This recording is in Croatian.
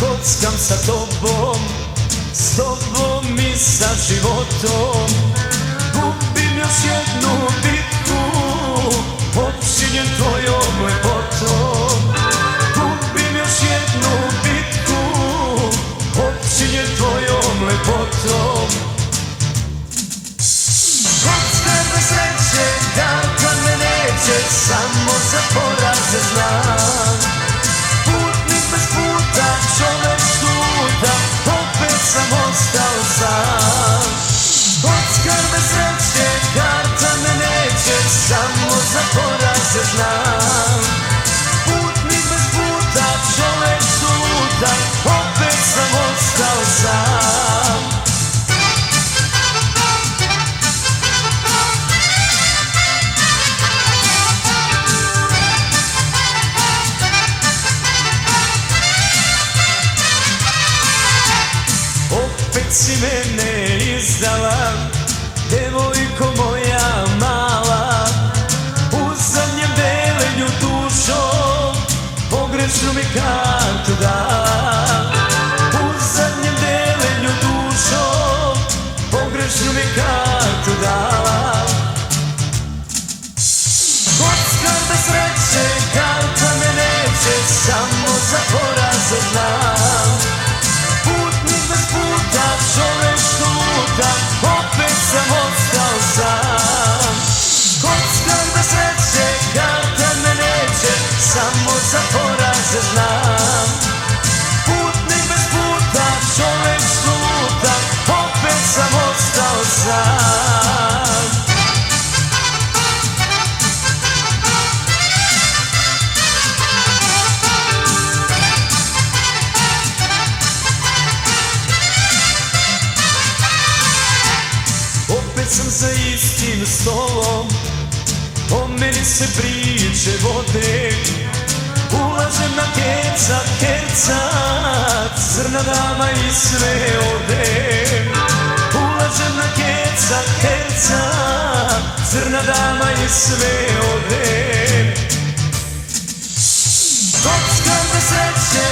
kockam sa tobom S tobom i sa životom. Gubim još jednu bitku Počinjem tvojom lepotom si mene izdala Devojko moja mala. U zadnjem delenju dušom Pogrešnu mi kartu dala. U zadnjem delenju dušom Pogrešnu mi kartu za istim stolom. O meni se priče vode. Ulažem na keca, keca Crna dama i sve ode. Ulažem na keca, keca Crna dama i sve ode. Kocka bez sreće,